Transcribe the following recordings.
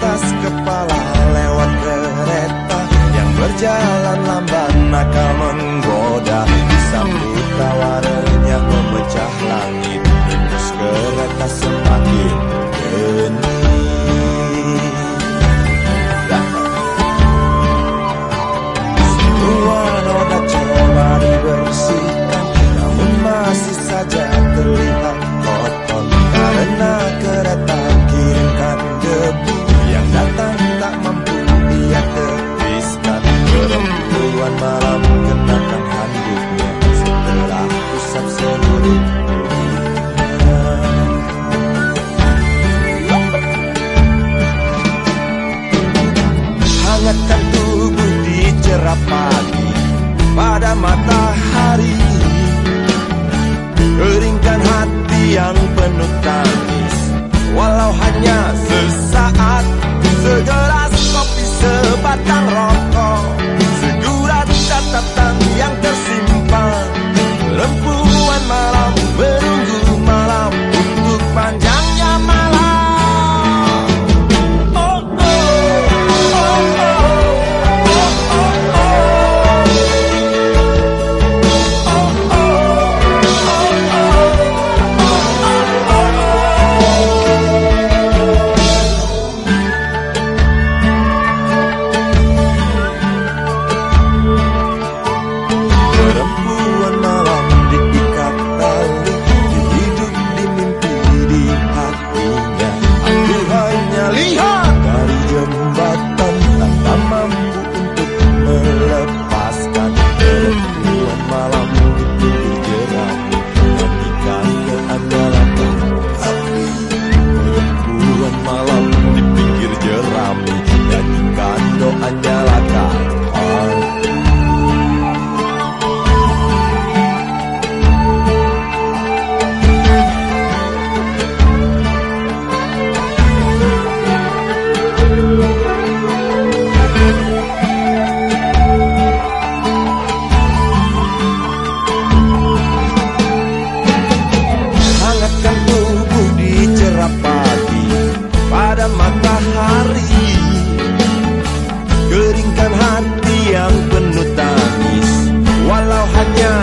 atas kepala lewat kereta Yang berjalan lamban nakal menggoda. Disambut tawarannya memecah langit terus kereta semakin hening Semua noda coba dibersihkan Namun masih saja cerah pagi pada matahari. Keringkan hati yang penuh tangis Walau hanya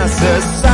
necessário.